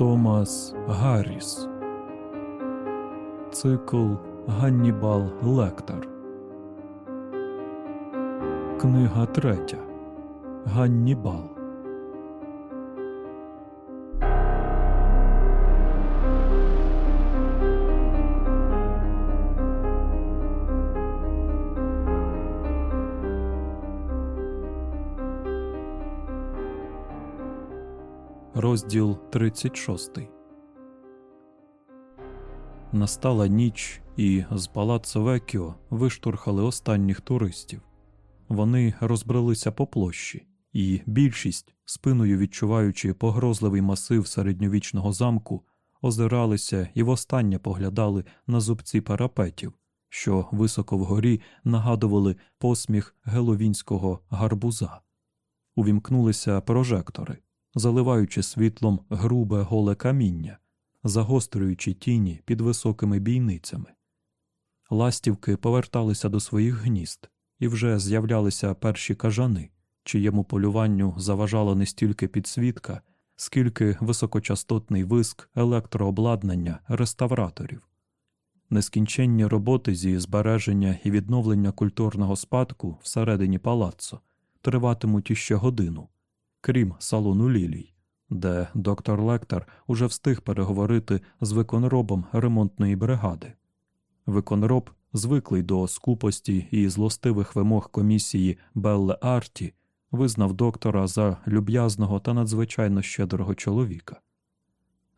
Томас Гарріс. Цикл Ганнібал Лектор. Книга третя. Ганнібал. Розділ 36 Настала ніч, і з палаццо Векіо виштурхали останніх туристів. Вони розбралися по площі, і більшість, спиною відчуваючи погрозливий масив середньовічного замку, озиралися і востаннє поглядали на зубці парапетів, що високо вгорі нагадували посміх геловінського гарбуза. Увімкнулися прожектори заливаючи світлом грубе голе каміння, загострюючи тіні під високими бійницями. Ластівки поверталися до своїх гнізд, і вже з'являлися перші кажани, чиєму полюванню заважало не стільки підсвітка, скільки високочастотний виск електрообладнання реставраторів. Нескінченні роботи зі збереження і відновлення культурного спадку всередині палаццо триватимуть іще годину, крім салону Лілій, де доктор Лектор уже встиг переговорити з виконробом ремонтної бригади. Виконроб, звиклий до скупості і злостивих вимог комісії Белле Арті, визнав доктора за люб'язного та надзвичайно щедрого чоловіка.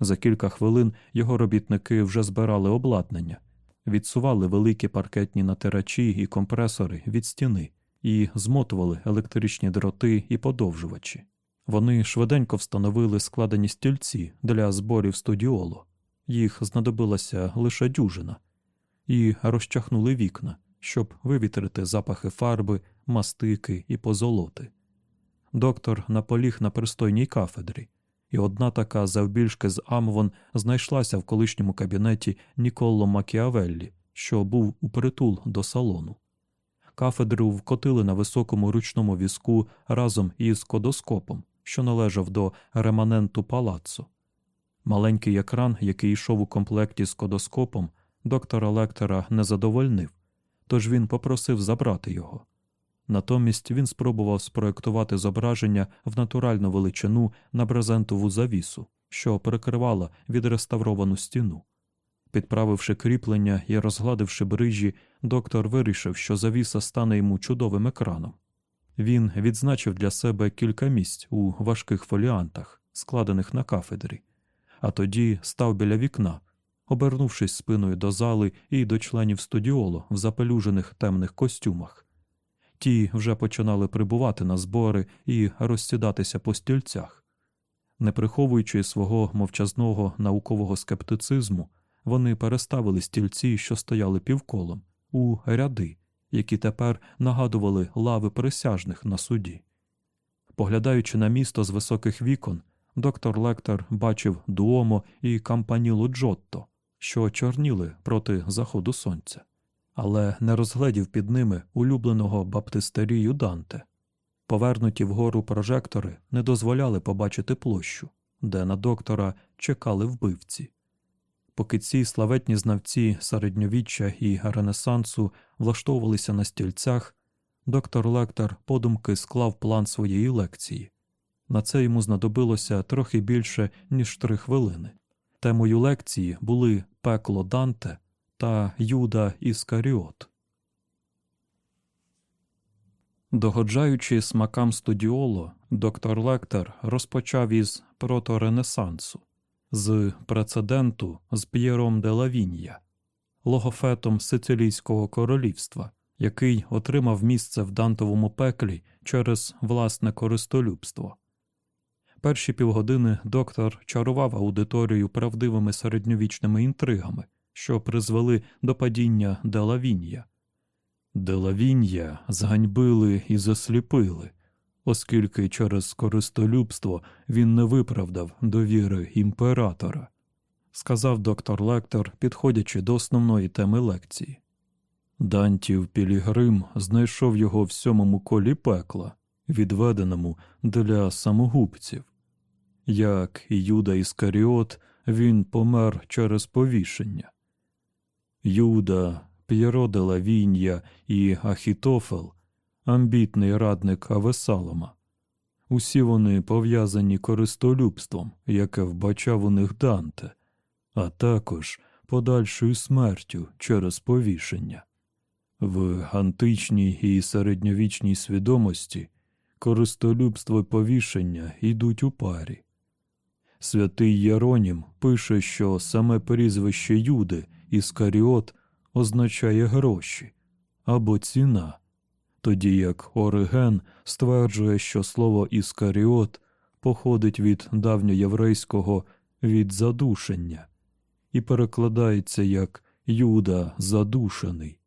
За кілька хвилин його робітники вже збирали обладнання, відсували великі паркетні натирачі і компресори від стіни і змотували електричні дроти і подовжувачі. Вони швиденько встановили складені стільці для зборів студіоло, їх знадобилася лише дюжина, і розчахнули вікна, щоб вивітрити запахи фарби, мастики і позолоти. Доктор наполіг на пристойній кафедрі, і одна така завбільшки з Амвон знайшлася в колишньому кабінеті Ніколо Макіавеллі, що був упритул до салону. Кафедру вкотили на високому ручному візку разом із кодоскопом що належав до реманенту палацу. Маленький екран, який йшов у комплекті з кодоскопом, доктора Лектора не задовольнив, тож він попросив забрати його. Натомість він спробував спроектувати зображення в натуральну величину на брезентову завісу, що перекривала відреставровану стіну. Підправивши кріплення і розгладивши брижі, доктор вирішив, що завіса стане йому чудовим екраном. Він відзначив для себе кілька місць у важких фоліантах, складених на кафедрі, а тоді став біля вікна, обернувшись спиною до зали і до членів студіоло в запелюжених темних костюмах. Ті вже починали прибувати на збори і розсідатися по стільцях. Не приховуючи свого мовчазного наукового скептицизму, вони переставили стільці, що стояли півколом, у ряди які тепер нагадували лави присяжних на суді. Поглядаючи на місто з високих вікон, доктор Лектор бачив дуомо і кампанілу Джотто, що чорніли проти заходу сонця, але не розгледів під ними улюбленого баптистерію Данте. Повернуті вгору прожектори не дозволяли побачити площу, де на доктора чекали вбивці. Поки ці славетні знавці середньовіччя і Ренесансу влаштовувалися на стільцях, доктор Лектор подумки склав план своєї лекції. На це йому знадобилося трохи більше, ніж три хвилини. Темою лекції були пекло Данте та Юда Іскаріот. Догоджаючи смакам студіоло, доктор Лектор розпочав із проторенесансу з прецеденту з П'єром де Лавінья, логофетом Сицилійського королівства, який отримав місце в дантовому пеклі через власне користолюбство. Перші півгодини доктор чарував аудиторію правдивими середньовічними інтригами, що призвели до падіння Делавінья. Делавінья зганьбили і засліпили оскільки через користолюбство він не виправдав довіри імператора, сказав доктор Лектор, підходячи до основної теми лекції. Дантів Пілігрим знайшов його в сьомому колі пекла, відведеному для самогубців. Як і Юда Іскаріот, він помер через повішення. Юда, П'єро де Лавінья і Ахітофел, амбітний радник Авесалома. Усі вони пов'язані користолюбством, яке вбачав у них Данте, а також подальшою смертю через повішення. В античній і середньовічній свідомості користолюбство і повішення йдуть у парі. Святий Єронім пише, що саме прізвище Юди Іскаріот означає гроші або ціна, тоді як Ориген стверджує, що слово Іскаріот походить від давньоєврейського від задушення і перекладається як Юда задушений.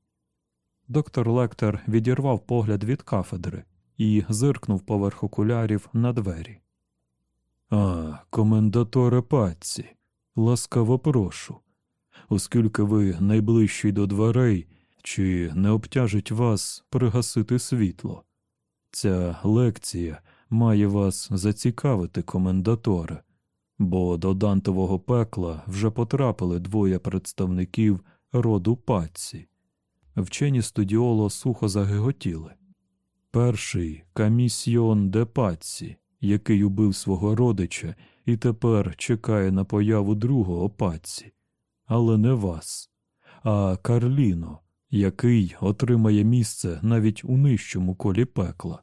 Доктор Лектор відірвав погляд від кафедри і зиркнув поверх окулярів на двері. А, комендаторе паці, ласкаво прошу. Оскільки ви найближчий до дверей, чи не обтяжить вас пригасити світло? Ця лекція має вас зацікавити, комендаторе, бо до Дантового пекла вже потрапили двоє представників роду паці. Вчені студіоло сухо загиготіли. Перший камісьйон де паці, який убив свого родича і тепер чекає на появу другого паці, але не вас, а Карліно, який отримає місце навіть у нижчому колі пекла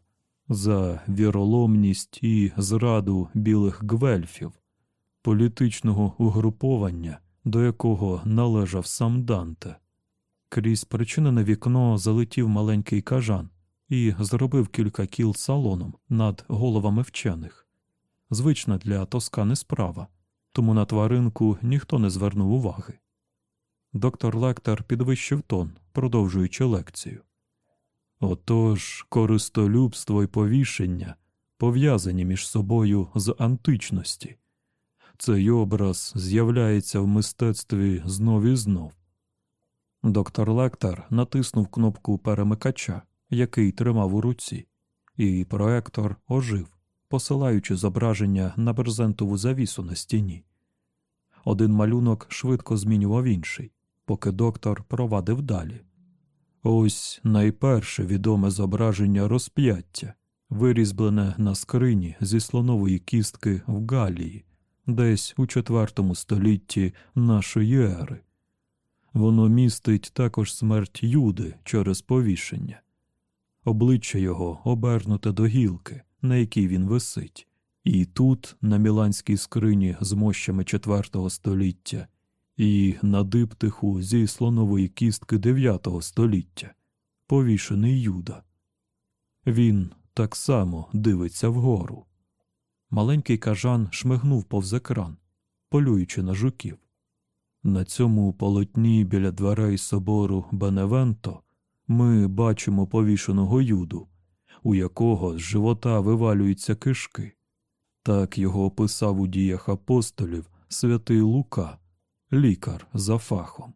за віроломність і зраду білих гвельфів, політичного угруповання, до якого належав сам Данте. Крізь причинене вікно залетів маленький кажан і зробив кілька кіл салоном над головами вчених. Звична для тоскани справа, тому на тваринку ніхто не звернув уваги. Доктор Лектор підвищив тон, продовжуючи лекцію. Отож, користолюбство і повішення пов'язані між собою з античності. Цей образ з'являється в мистецтві знов і знов. Доктор Лектор натиснув кнопку перемикача, який тримав у руці, і проектор ожив, посилаючи зображення на брезентову завісу на стіні. Один малюнок швидко змінював інший, поки доктор провадив далі. Ось найперше відоме зображення розп'яття, вирізблене на скрині зі слонової кістки в Галії, десь у IV столітті нашої ери. Воно містить також смерть Юди через повішення, обличчя його обернуте до гілки, на якій він висить, і тут, на міланській скрині з мощами IV століття, і на диптиху зі слонової кістки IX століття, повішений Юда. Він так само дивиться вгору. Маленький кажан шмигнув повз екран, полюючи на жуків. На цьому полотні біля дверей собору Беневенто ми бачимо повішеного юду, у якого з живота вивалюються кишки. Так його описав у діях апостолів святий Лука, лікар за фахом.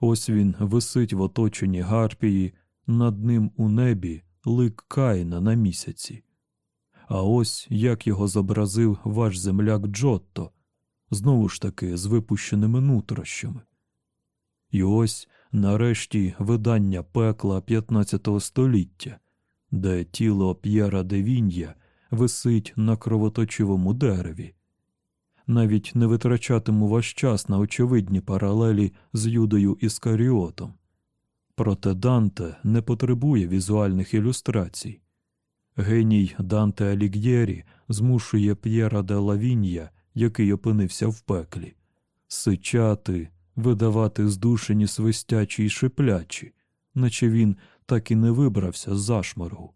Ось він висить в оточенні Гарпії, над ним у небі лик Каїна на місяці. А ось як його зобразив ваш земляк Джотто, знову ж таки з випущеними нутрощами. І ось нарешті видання пекла 15 століття, де тіло П'єра де Вінья висить на кровоточивому дереві. Навіть не витрачатиму ваш час на очевидні паралелі з Юдою Іскаріотом. Проте Данте не потребує візуальних ілюстрацій. Геній Данте Аліг'єрі змушує П'єра де Лавінья, який опинився в пеклі, сичати, видавати здушені свистячі й шиплячі, наче він так і не вибрався з зашморгу.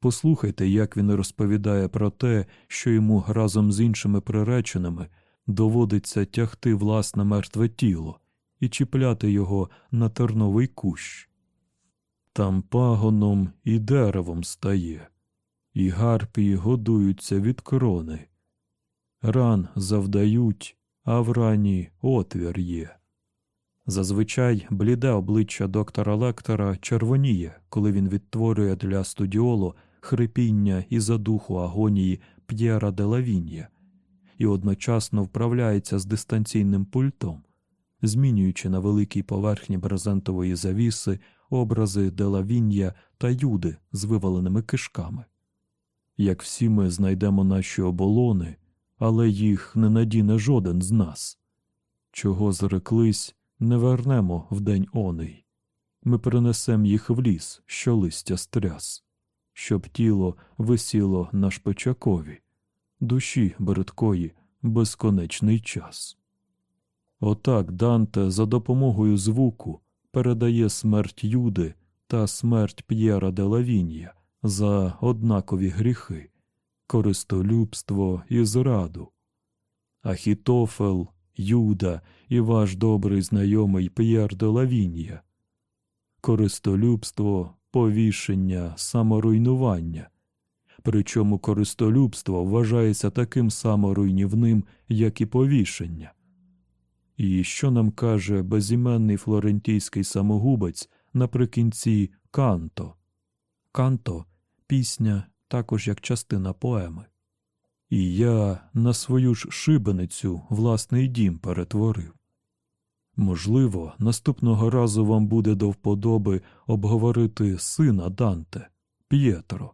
Послухайте, як він розповідає про те, що йому разом з іншими приреченими доводиться тягти власне мертве тіло і чіпляти його на терновий кущ. Там пагоном і деревом стає, і гарпії годуються від крони. Ран завдають, а в рані отвір є. Зазвичай бліде обличчя доктора Лектора червоніє, коли він відтворює для студіолу хрипіння і задуху агонії П'єра де Лавінья, і одночасно вправляється з дистанційним пультом, змінюючи на великій поверхні брезентової завіси образи Делавіння та Юди з виваленими кишками. Як всі ми знайдемо наші оболони, але їх не надіне жоден з нас. Чого зреклись, не вернемо в день оний. Ми принесем їх в ліс, що листя стряс, щоб тіло висіло на шпичакові, душі бридкої безконечний час. Отак Данте за допомогою звуку передає смерть Юди та смерть П'єра де Лавінія за однакові гріхи, користолюбство і зраду. Ахітофел, Юда і ваш добрий знайомий П'єр де Лавінія. Користолюбство, повішення, саморуйнування. Причому користолюбство вважається таким саморуйнівним, як і повішення. І що нам каже безіменний флорентійський самогубець наприкінці Канто? Канто пісня також як частина поеми. І я на свою ж шибеницю власний дім перетворив. Можливо, наступного разу вам буде до вподоби обговорити сина Данте, П'єтро.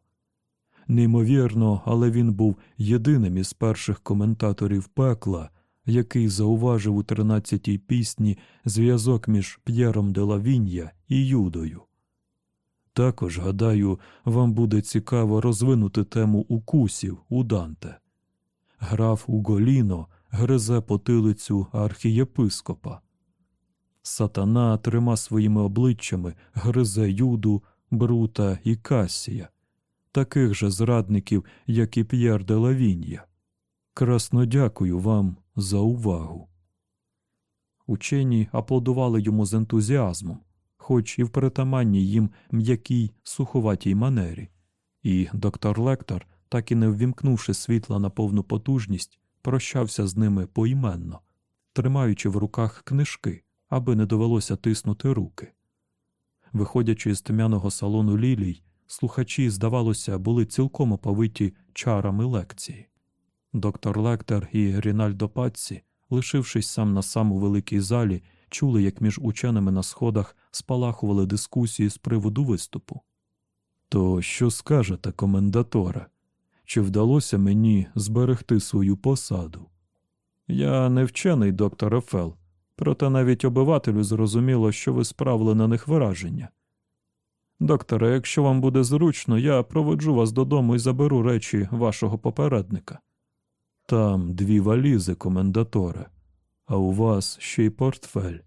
Неймовірно, але він був єдиним із перших коментаторів пекла, який зауважив у тринадцятій пісні зв'язок між П'єром де Лавінья і Юдою. Також, гадаю, вам буде цікаво розвинути тему укусів у Данте. Граф Уголіно гризе потилицю архієпископа. Сатана трьома своїми обличчями гризе Юду, Брута і Касія, таких же зрадників, як і П'єр де Лавінья. Красно дякую вам за увагу. Учені аплодували йому з ентузіазмом, хоч і в перетаманній їм м'якій суховатій манері, і доктор Лектор, так і не ввімкнувши світла на повну потужність, прощався з ними поіменно, тримаючи в руках книжки, аби не довелося тиснути руки. Виходячи з тьмяного салону лілій, слухачі, здавалося, були цілком оповиті чарами лекції. Доктор Лектор і Рінальдо Патсі, лишившись сам на сам у великій залі, чули, як між ученими на сходах спалахували дискусії з приводу виступу. То що скажете, комендаторе? Чи вдалося мені зберегти свою посаду? Я не вчений, доктор Ефел, проте навіть обивателю зрозуміло, що ви справили на них враження. Докторе, якщо вам буде зручно, я проведжу вас додому і заберу речі вашого попередника. Там дві валізи, комендаторе, а у вас ще й портфель.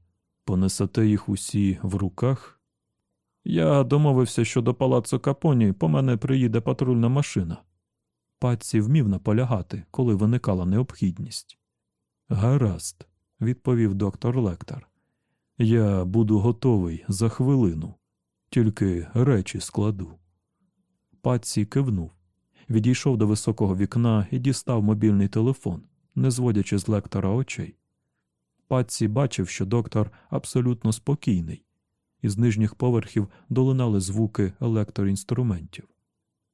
Понесете їх усі в руках? Я домовився, що до палацу Капоні по мене приїде патрульна машина. Патці вмів наполягати, коли виникала необхідність. Гаразд, відповів доктор Лектор. Я буду готовий за хвилину, тільки речі складу. Патці кивнув, відійшов до високого вікна і дістав мобільний телефон, не зводячи з лектора очей. Патці бачив, що доктор абсолютно спокійний, із нижніх поверхів долинали звуки електроінструментів.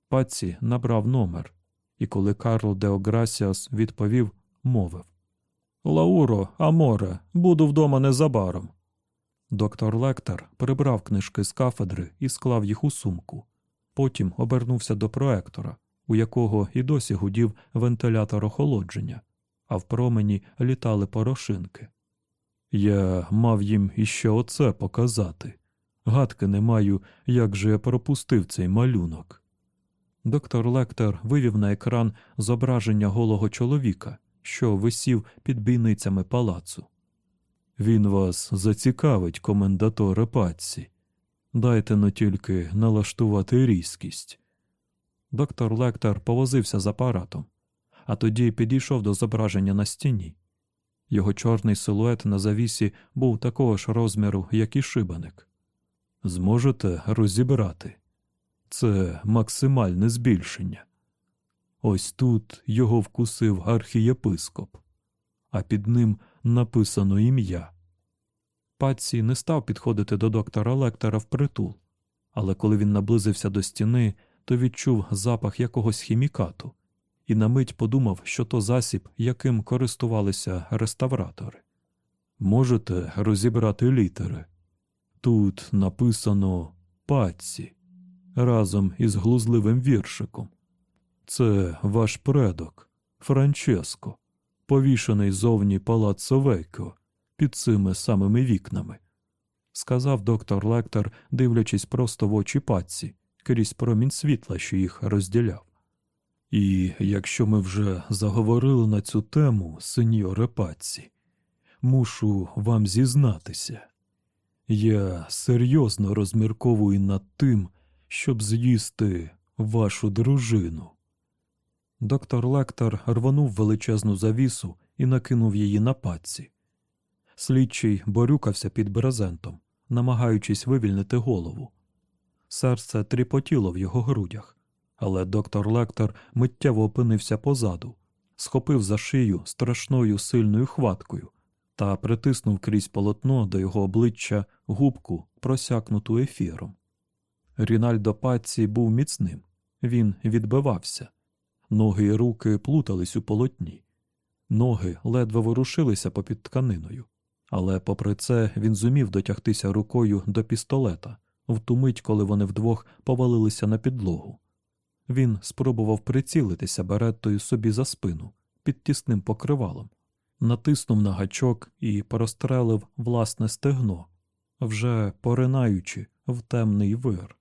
Патці набрав номер, і коли Карл Деограсіас відповів, мовив Лауро, Аморе, буду вдома незабаром. Доктор Лектор прибрав книжки з кафедри і склав їх у сумку. Потім обернувся до проектора, у якого і досі гудів вентилятор охолодження, а в промені літали порошинки. Я мав їм іще оце показати. Гадки не маю, як же я пропустив цей малюнок. Доктор Лектор вивів на екран зображення голого чоловіка, що висів під бійницями палацу. Він вас зацікавить, комендаторе паці. Дайте но тільки налаштувати різкість. Доктор Лектор повозився з апаратом, а тоді підійшов до зображення на стіні. Його чорний силует на завісі був такого ж розміру, як і шибаник. Зможете розібрати це максимальне збільшення. Ось тут його вкусив архієпископ, а під ним написано ім'я. Патсі не став підходити до доктора Лектора впритул, але коли він наблизився до стіни, то відчув запах якогось хімікату і на мить подумав, що то засіб, яким користувалися реставратори. Можете розібрати літери. Тут написано паці разом із глузливим віршиком. Це ваш предок, Франческо, повішений зовні палаццо Векко під цими самими вікнами, сказав доктор Лектор, дивлячись просто в очі паці крізь промінь світла, що їх розділяв. І якщо ми вже заговорили на цю тему, сеньоре паці, мушу вам зізнатися. Я серйозно розмірковую над тим, щоб з'їсти вашу дружину. Доктор Лектор рванув величезну завісу і накинув її на паці. Слідчий борюкався під брезентом, намагаючись вивільнити голову. Серце тріпотіло в його грудях, але доктор Лектор миттєво опинився позаду, схопив за шию страшною сильною хваткою та притиснув крізь полотно до його обличчя губку, просякнуту ефіром. Рінальдо Паці був міцним, він відбивався. Ноги і руки плутались у полотні, ноги ледве ворушилися попід тканиною, але, попри це, він зумів дотягтися рукою до пістолета в ту мить, коли вони вдвох повалилися на підлогу. Він спробував прицілитися береттою собі за спину під тісним покривалом, натиснув на гачок і прострелив власне стегно, вже поринаючи в темний вир.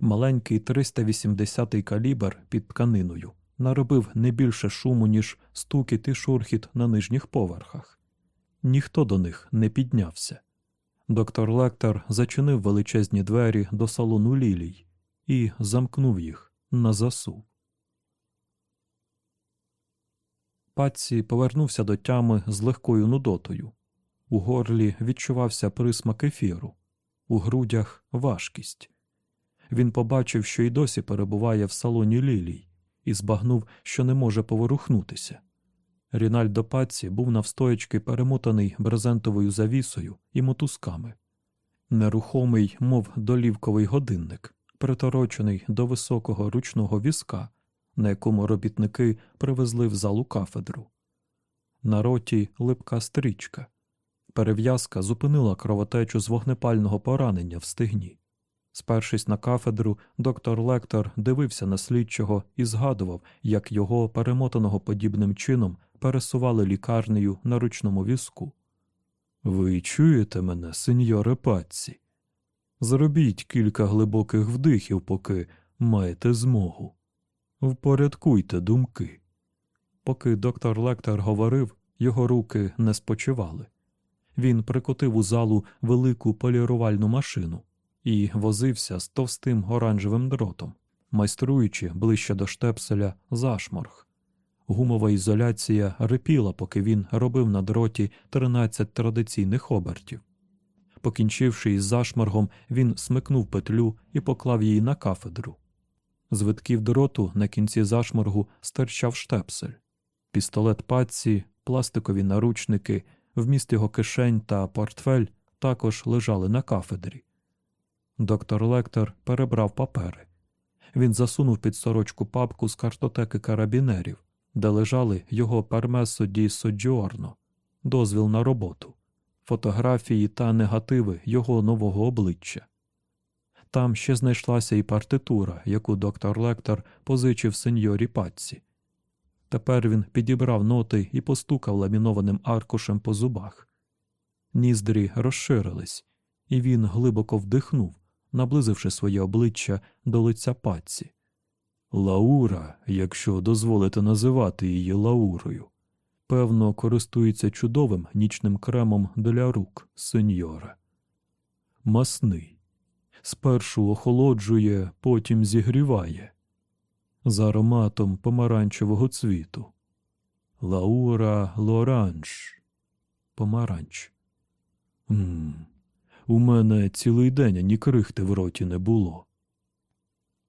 Маленький 380-й калібр під тканиною наробив не більше шуму, ніж стукіт і шурхіт на нижніх поверхах. Ніхто до них не піднявся. Доктор Лектор зачинив величезні двері до салону лілій і замкнув їх на засув. Патсі повернувся до тями з легкою нудотою. У горлі відчувався присмак ефіру, у грудях важкість. Він побачив, що й досі перебуває в салоні лілій, і збагнув, що не може поворухнутися. Рінальдо Паці був навстоячки перемотаний брезентовою завісою і мотузками, нерухомий, мов долівковий годинник, приторочений до високого ручного візка, на якому робітники привезли в залу кафедру. На роті липка стрічка. Перев'язка зупинила кровотечу з вогнепального поранення в стегні. Спершись на кафедру, доктор Лектор дивився на слідчого і згадував, як його, перемотаного подібним чином, пересували лікарнею на ручному візку. Ви чуєте мене, сеньоре Патці? Зробіть кілька глибоких вдихів, поки маєте змогу. Впорядкуйте думки. Поки доктор Лектор говорив, його руки не спочивали. Він прикотив у залу велику полірувальну машину і возився з товстим оранжевим дротом, майструючи ближче до штепселя зашморг. Гумова ізоляція рипіла, поки він робив на дроті 13 традиційних обертів. Покінчивши із зашморгом, він смикнув петлю і поклав її на кафедру. З витків дроту на кінці зашморгу стирчав штепсель, пістолет паці, пластикові наручники, вміст його кишень та портфель також лежали на кафедрі. Доктор Лектор перебрав папери. Він засунув під сорочку папку з картотеки карабінерів, де лежали його пермесо ді Соджіорно, дозвіл на роботу, фотографії та негативи його нового обличчя. Там ще знайшлася і партитура, яку доктор Лектор позичив сеньорі Патці. Тепер він підібрав ноти і постукав ламінованим аркушем по зубах. Ніздрі розширились, і він глибоко вдихнув, наблизивши своє обличчя до лиця паці. Лаура, якщо дозволите називати її Лаурою, певно, користується чудовим нічним кремом для рук, сеньора. Масний. Спершу охолоджує, потім зігріває. За ароматом помаранчевого цвіту. Лаура Лоранж. Помаранч. Ммм. У мене цілий день ані крихти в роті не було.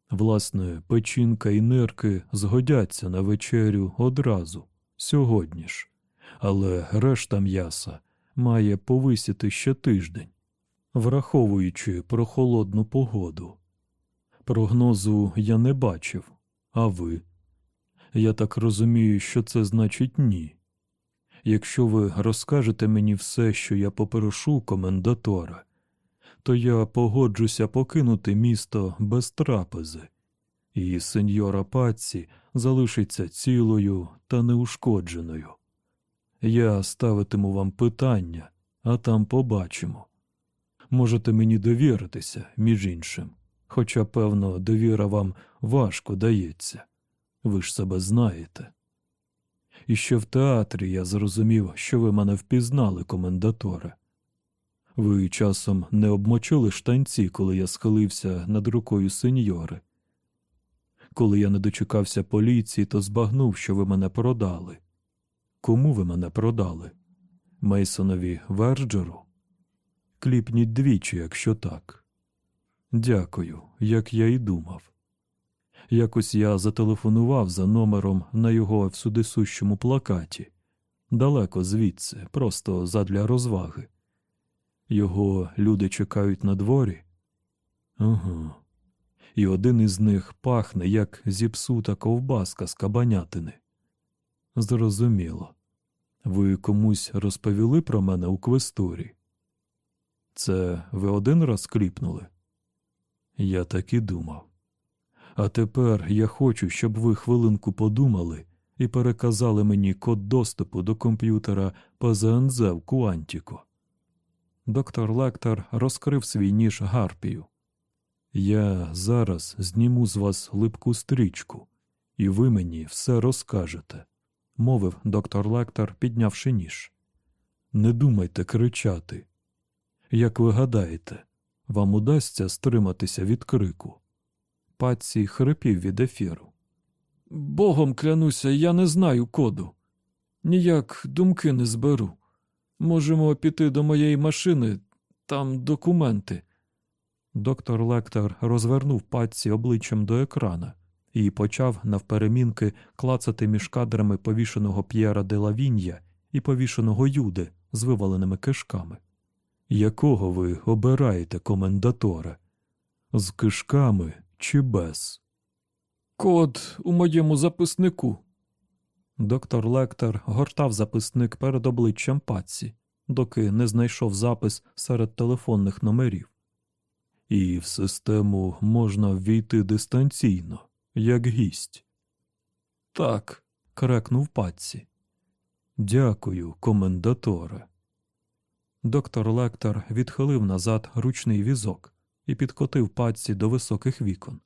Власне, печінка і нирки згодяться на вечерю одразу, сьогодні ж, але решта м'яса має повисіти ще тиждень, враховуючи прохолодну погоду. Прогнозу я не бачив, а ви? Я так розумію, що це значить ні. Якщо ви розкажете мені все, що я попрошу комендатора, то я погоджуся покинути місто без трапези, і сеньора Паці залишиться цілою та неушкодженою. Я ставитиму вам питання, а там побачимо. Можете мені довіритися, між іншим, хоча, певно, довіра вам важко дається. Ви ж себе знаєте. І ще в театрі я зрозумів, що ви мене впізнали, комендаторе. Ви часом не обмочили штанці, коли я схилився над рукою сеньори. Коли я не дочекався поліції, то збагнув, що ви мене продали. Кому ви мене продали? Мейсонові Верджеру? Кліпніть двічі, якщо так. Дякую, як я і думав. Якось я зателефонував за номером на його всюдисущому плакаті, далеко звідси, просто задля розваги. Його люди чекають на дворі? Ага. І один із них пахне, як зіпсута ковбаска з кабанятини. Зрозуміло. Ви комусь розповіли про мене у квестурі? Це ви один раз кліпнули? Я так і думав. А тепер я хочу, щоб ви хвилинку подумали і переказали мені код доступу до комп'ютера ПЗНЗ в Куантіко. Доктор Лектор розкрив свій ніж гарпію. Я зараз зніму з вас липку стрічку, і ви мені все розкажете, мовив доктор Лектор, піднявши ніж. Не думайте кричати. Як ви гадаєте, вам удасться стриматися від крику? Паці хрипів від ефіру. Богом клянуся, я не знаю коду. Ніяк думки не зберу. Можемо піти до моєї машини, там документи. Доктор Лектор розвернув паці обличчям до екрана і почав навперемінки клацати між кадрами повішеного П'єра де Лавінья і повішеного Юди з виваленими кишками. Якого ви обираєте комендатора? З кишками чи без? Код у моєму записнику. Доктор Лектор гортав записник перед обличчям паці, доки не знайшов запис серед телефонних номерів. І в систему можна ввійти дистанційно, як гість. Так, крекнув паці. Дякую, комендаторе. Доктор Лектор відхилив назад ручний візок і підкотив паці до високих вікон.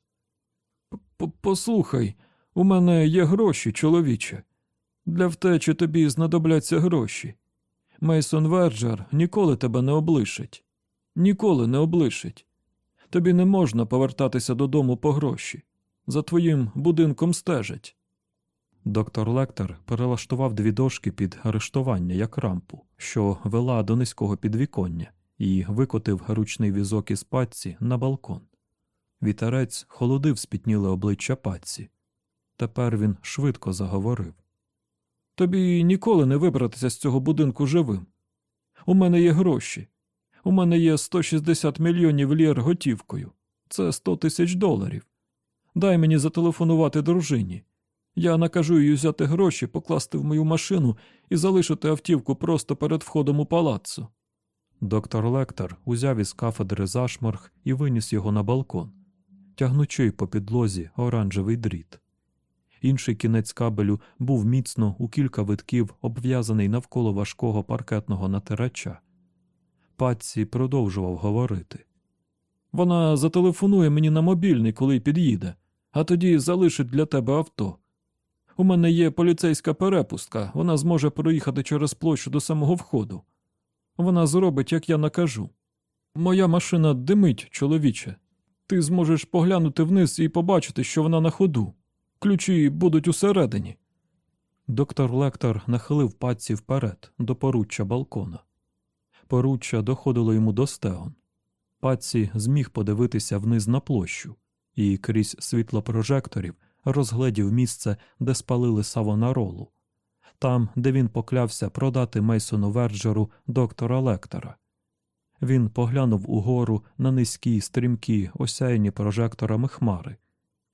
Послухай, у мене є гроші, чоловіче. Для втечі тобі знадобляться гроші. Мейсон Верджер ніколи тебе не облишить. Ніколи не облишить. Тобі не можна повертатися додому по гроші. За твоїм будинком стежать. Доктор Лектор перелаштував дві дошки під арештування як рампу, що вела до низького підвіконня, і викотив ручний візок із патці на балкон. Вітерець холодив спітніле обличчя патці. Тепер він швидко заговорив. Тобі ніколи не вибратися з цього будинку живим. У мене є гроші. У мене є 160 мільйонів лір готівкою. Це 100 тисяч доларів. Дай мені зателефонувати дружині. Я накажу їй взяти гроші, покласти в мою машину і залишити автівку просто перед входом у палаццо. Доктор Лектор узяв із кафедри зашморг і виніс його на балкон, тягнучи по підлозі оранжевий дріт. Інший кінець кабелю був міцно у кілька витків обв'язаний навколо важкого паркетного натирача. Патці продовжував говорити. Вона зателефонує мені на мобільний, коли під'їде, а тоді залишить для тебе авто. У мене є поліцейська перепустка, вона зможе проїхати через площу до самого входу. Вона зробить, як я накажу. Моя машина димить, чоловіче. Ти зможеш поглянути вниз і побачити, що вона на ходу. Ключі будуть усередині. Доктор Лектор нахилив паці вперед до поруччя балкона. Поруччя доходило йому до стегон. Паці зміг подивитися вниз на площу і крізь світло прожекторів розгледів місце, де спалили Савонаролу, там, де він поклявся продати Мейсону Верджеру доктора Лектора. Він поглянув угору на низькі, стрімкі, осяяні прожекторами хмари,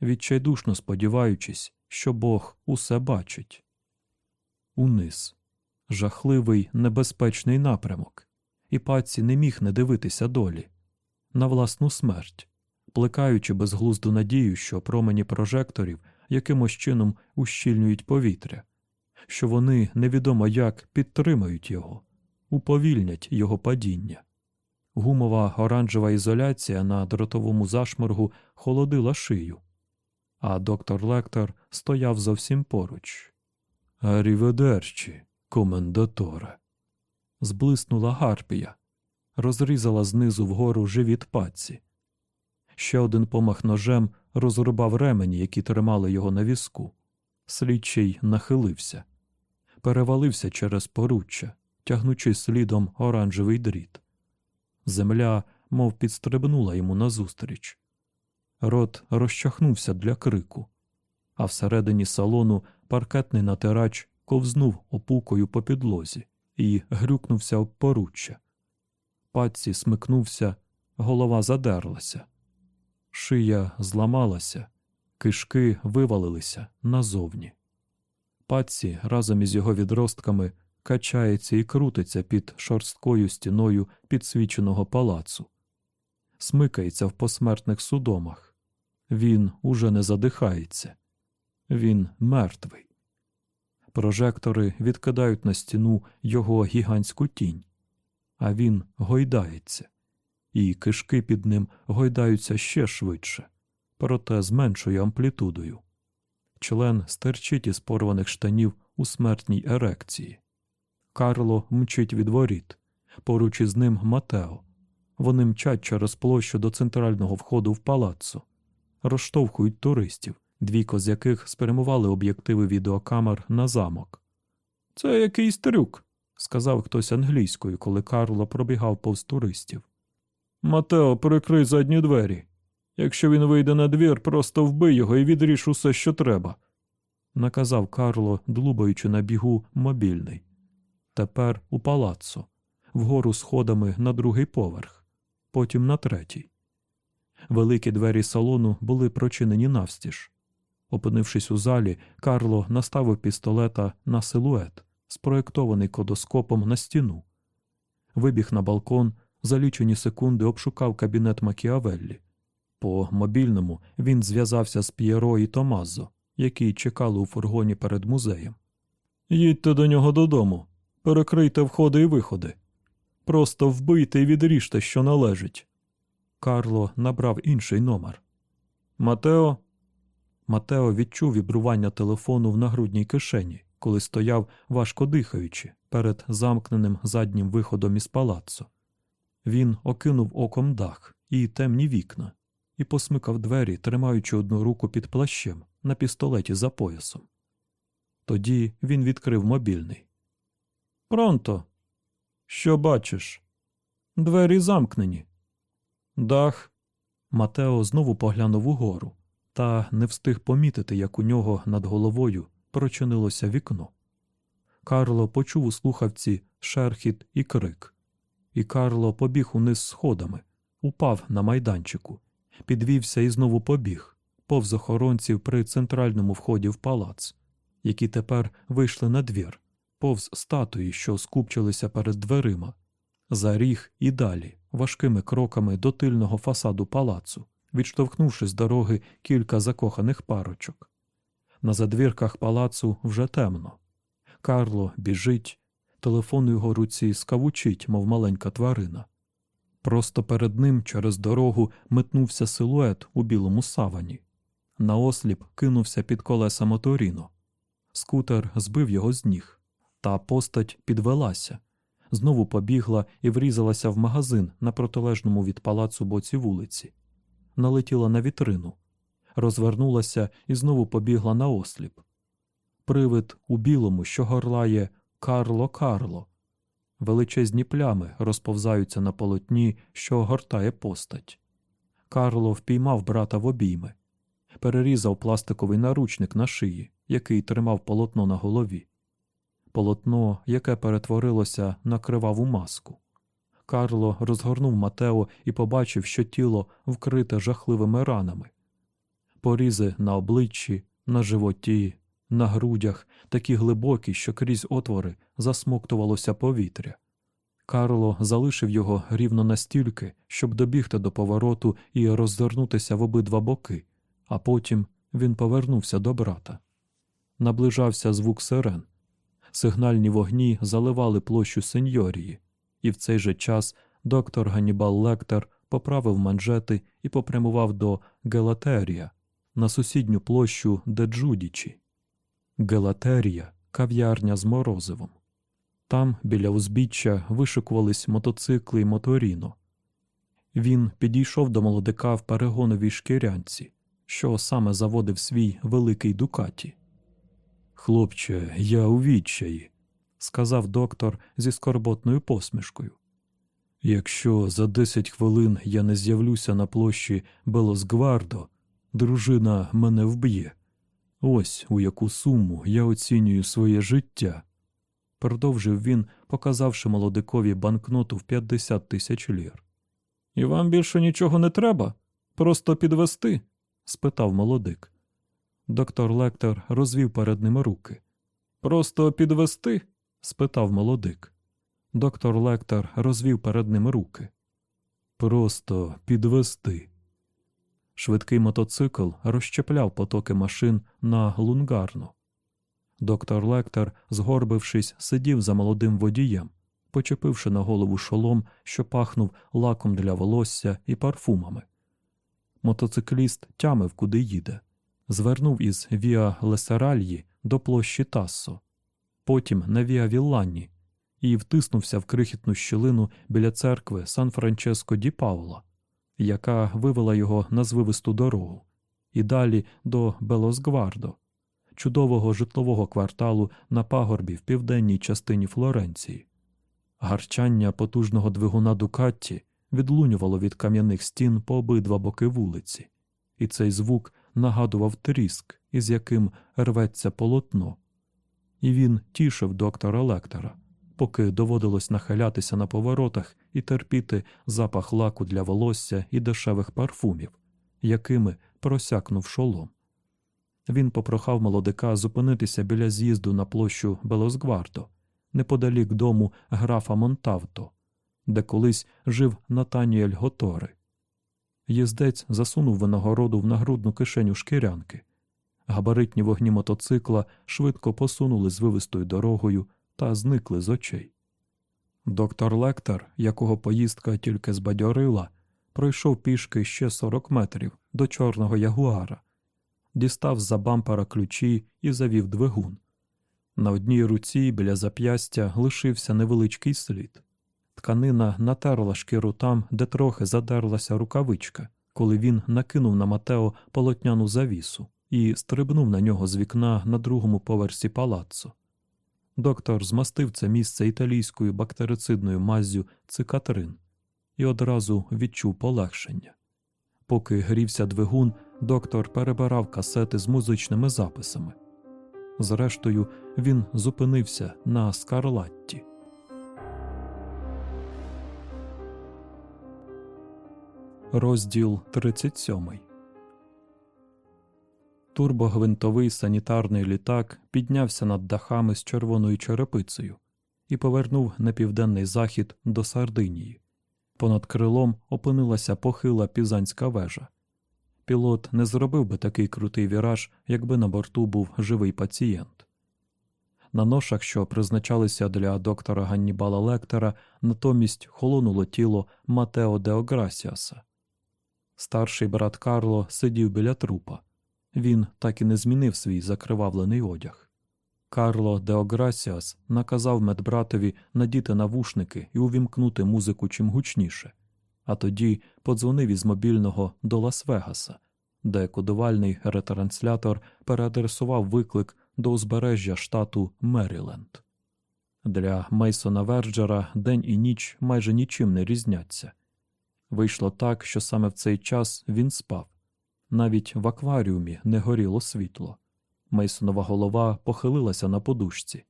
відчайдушно сподіваючись, що Бог усе бачить. Униз. Жахливий небезпечний напрямок, і паці не міг не дивитися долі. На власну смерть, плекаючи безглузду надію, що промені прожекторів якимось чином ущільнюють повітря, що вони невідомо як підтримають його, уповільнять його падіння. Гумова оранжева ізоляція на дротовому зашморгу холодила шию, а доктор Лектор стояв зовсім поруч. Аріведерчі, комендаторе. Зблиснула гарпія, розрізала знизу вгору живіт паці. Ще один помах ножем розрубав ремені, які тримали його на візку. Слідчий нахилився, перевалився через поруччя, тягнучи слідом оранжевий дріт. Земля мов підстрибнула йому назустріч. Рот розчахнувся для крику, а всередині салону паркетний натирач ковзнув опукою по підлозі і грюкнувся об поруччя. Патці смикнувся, голова задерлася. Шия зламалася, кишки вивалилися назовні. Патці разом із його відростками качається і крутиться під шорсткою стіною підсвіченого палацу, смикається в посмертних судомах. Він уже не задихається, він мертвий. Прожектори відкидають на стіну його гігантську тінь, а він гойдається, і кишки під ним гойдаються ще швидше, проте з меншою амплітудою. Член стерчить із порваних штанів у смертній ерекції. Карло мчить від воріт. Поруч із ним Матео. Вони мчать через площу до центрального входу в палаццо, розштовхують туристів, двійко з яких спрямували об'єктиви відеокамер на замок. Це якийсь трюк, сказав хтось англійською, коли Карло пробігав повз туристів. Матео, прикрий задні двері. Якщо він вийде на двір, просто вбий його і відріж усе, що треба, наказав Карло, длубаючи на бігу мобільний. Тепер у палаццо, вгору сходами на другий поверх, потім на третій. Великі двері салону були прочинені навстіж. Опинившись у залі, Карло наставив пістолета на силует, спроєктований кодоскопом на стіну. Вибіг на балкон, за лічені секунди обшукав кабінет Макіавеллі. По мобільному він зв'язався з П'єро і Томазо, які чекали у фургоні перед музеєм. Їдьте до нього додому, перекрийте входи і виходи. Просто вбийте і відріжте, що належить. Карло набрав інший номер. Матео. Матео відчув вібрування телефону в нагрудній кишені, коли стояв, важко дихаючи, перед замкненим заднім виходом із палаццо. Він окинув оком дах і темні вікна, і посмикав двері, тримаючи одну руку під плащем на пістолеті за поясом. Тоді він відкрив мобільний. Пронто. Що бачиш? Двері замкнені. Дах. Матео знову поглянув угору, та не встиг помітити, як у нього над головою прочинилося вікно. Карло почув у слухавці шерхіт і крик, і Карло побіг униз сходами, упав на майданчику, підвівся і знову побіг, повз охоронців при центральному вході в палац, які тепер вийшли на двір, повз статуї, що скупчилися перед дверима, за ріг і далі, важкими кроками до тильного фасаду палацу, відштовхнувши з дороги кілька закоханих парочок. На задвірках палацу вже темно. Карло біжить, телефон у його руці скавучить, мов маленька тварина. Просто перед ним через дорогу метнувся силует у білому савані. Наосліп кинувся під колеса моторіно. Скутер збив його з ніг, та постать підвелася, знову побігла і врізалася в магазин на протилежному від палацу боці вулиці, налетіла на вітрину, розвернулася і знову побігла на осліп. Привид у білому, що горлає Карло Карло. Величезні плями розповзаються на полотні, що огортає постать. Карло впіймав брата в обійми, перерізав пластиковий наручник на шиї, який тримав полотно на голові. Полотно, яке перетворилося на криваву маску. Карло розгорнув Матео і побачив, що тіло вкрите жахливими ранами, порізи на обличчі, на животі, на грудях, такі глибокі, що крізь отвори засмоктувалося повітря. Карло залишив його рівно настільки, щоб добігти до повороту і роззирнутися в обидва боки, а потім він повернувся до брата. Наближався звук сирен. Сигнальні вогні заливали площу сеньорії, і в цей же час доктор Ганнібал Лектор поправив манжети і попрямував до Гелатерія на сусідню площу де Джудічі. Гелатерія кав'ярня з морозивом. Там, біля узбіччя, вишикувались мотоцикли й моторіно. Він підійшов до молодика в перегоновій шкірянці, що саме заводив свій великий дукаті. Хлопче, я у відчаї, сказав доктор зі скорботною посмішкою. Якщо за десять хвилин я не з'явлюся на площі Белосгвардо, дружина мене вб'є. Ось у яку суму я оцінюю своє життя, продовжив він, показавши молодикові банкноту в 50 тисяч лір. І вам більше нічого не треба? Просто підвести? спитав молодик. Доктор Лектор розвів перед ними руки. Просто підвести? спитав молодик. Доктор Лектор розвів перед ними руки. Просто підвести. Швидкий мотоцикл розщепляв потоки машин на лунгарну. Доктор Лектор, згорбившись, сидів за молодим водієм, почепивши на голову шолом, що пахнув лаком для волосся і парфумами. Мотоцикліст тямив, куди їде, звернув із Віа Лесеральї до площі Тассо, потім на Віа Вілланні і втиснувся в крихітну щілину біля церкви Сан Франческо ді Паула, яка вивела його на звивисту дорогу, і далі до Белосгвардо, чудового житлового кварталу на пагорбі в південній частині Флоренції. Гарчання потужного двигуна Дукатті відлунювало від кам'яних стін по обидва боки вулиці, і цей звук нагадував тріск, із яким рветься полотно. І він тішив доктора Лектора, поки доводилось нахилятися на поворотах і терпіти запах лаку для волосся і дешевих парфумів, якими просякнув шолом. Він попрохав молодика зупинитися біля з'їзду на площу Белосгвардо, неподалік дому графа Монтавто, де колись жив Натаніель Готори. Їздець засунув винагороду в нагрудну кишеню шкірянки. Габаритні вогні мотоцикла швидко посунули звивистою дорогою та зникли з очей. Доктор Лектор, якого поїздка тільки збадьорила, пройшов пішки ще 40 метрів до чорного ягуара, дістав з-за бампера ключі і завів двигун. На одній руці біля зап'ястя лишився невеличкий слід. Тканина натерла шкіру там, де трохи задерлася рукавичка, коли він накинув на Матео полотняну завісу і стрибнув на нього з вікна на другому поверсі палаццо. Доктор змастив це місце італійською бактерицидною маззю цикатрин і одразу відчув полегшення. Поки грівся двигун, доктор перебирав касети з музичними записами. Зрештою, він зупинився на скарлатті. Розділ 37 Турбогвинтовий санітарний літак піднявся над дахами з червоною черепицею і повернув на південний захід до Сардинії. Понад крилом опинилася похила пізанська вежа. Пілот не зробив би такий крутий віраж, якби на борту був живий пацієнт. На ношах, що призначалися для доктора Ганнібала Лектора, натомість холонуло тіло Матео Деограсіаса. Старший брат Карло сидів біля трупа. Він так і не змінив свій закривавлений одяг. Карло Деограсіас наказав медбратові надіти навушники і увімкнути музику чим гучніше, а тоді подзвонив із мобільного до Лас-Вегаса, де кодувальний ретранслятор переадресував виклик до узбережжя штату Меріленд. Для Мейсона Верджера день і ніч майже нічим не різняться. Вийшло так, що саме в цей час він спав. Навіть в акваріумі не горіло світло. Мейсонова голова похилилася на подушці.